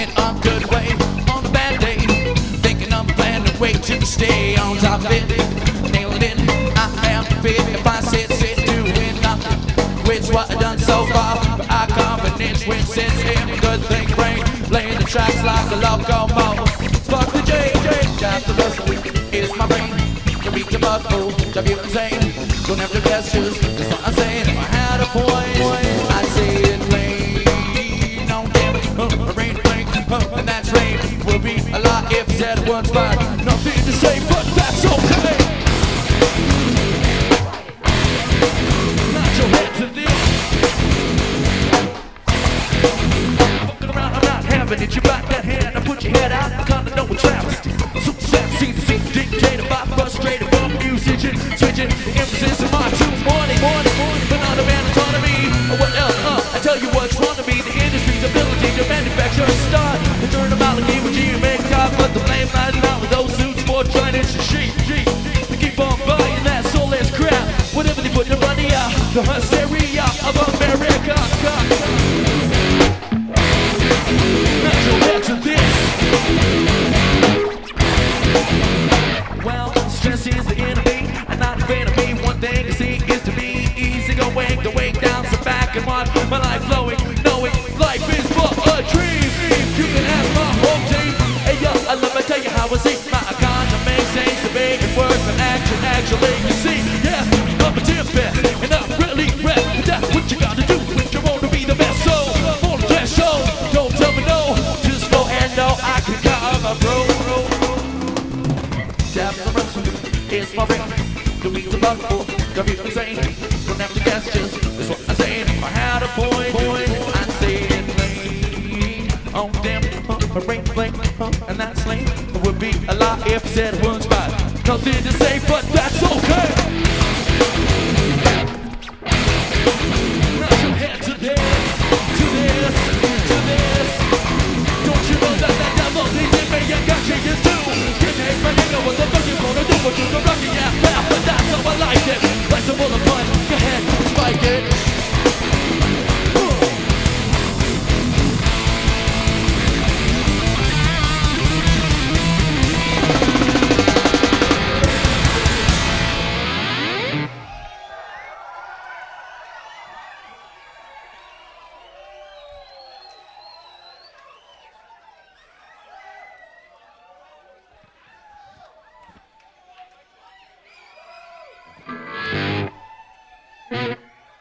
In a good way on a bad day. Thinking I'm planning way to stay on top of it. Nailing it, I am fit if I sit, sit, doing nothing. Which what I've done so far, but I confidence when sense in a good thing brain. Playing the tracks like a locomotive. Spark the J, J, the rustle. It's my brain. To beat the buckle, drive you insane. Don't have to gestures, that's what I'm saying. If I had a point, said once, but nothing to say, but that's okay. Not your head to this. Around, I'm not having it. You back that hand, now put your head out. I kinda know a travesty. To seem dictated by frustrated usage switching the hysteria of America. Natural to this. Well, stress is the enemy, and not of me. One thing to see is to be easy going, to wake down, sit back and watch my life flowing, knowing life is but a dream. You can have my whole team. Hey yo, uh, let me tell you how I see my economy to big and words and action. Actually, you see, yeah, I'm a champion, It's my ring. The beat's a buckle, the beat's insane. Don't have to gestures, that's what I'm saying. If I had a point, point, I'd say it plain. Oh damn, uh, a ring, and that's lame. It would be a lie if said one spot. Nothing to say, but that's okay.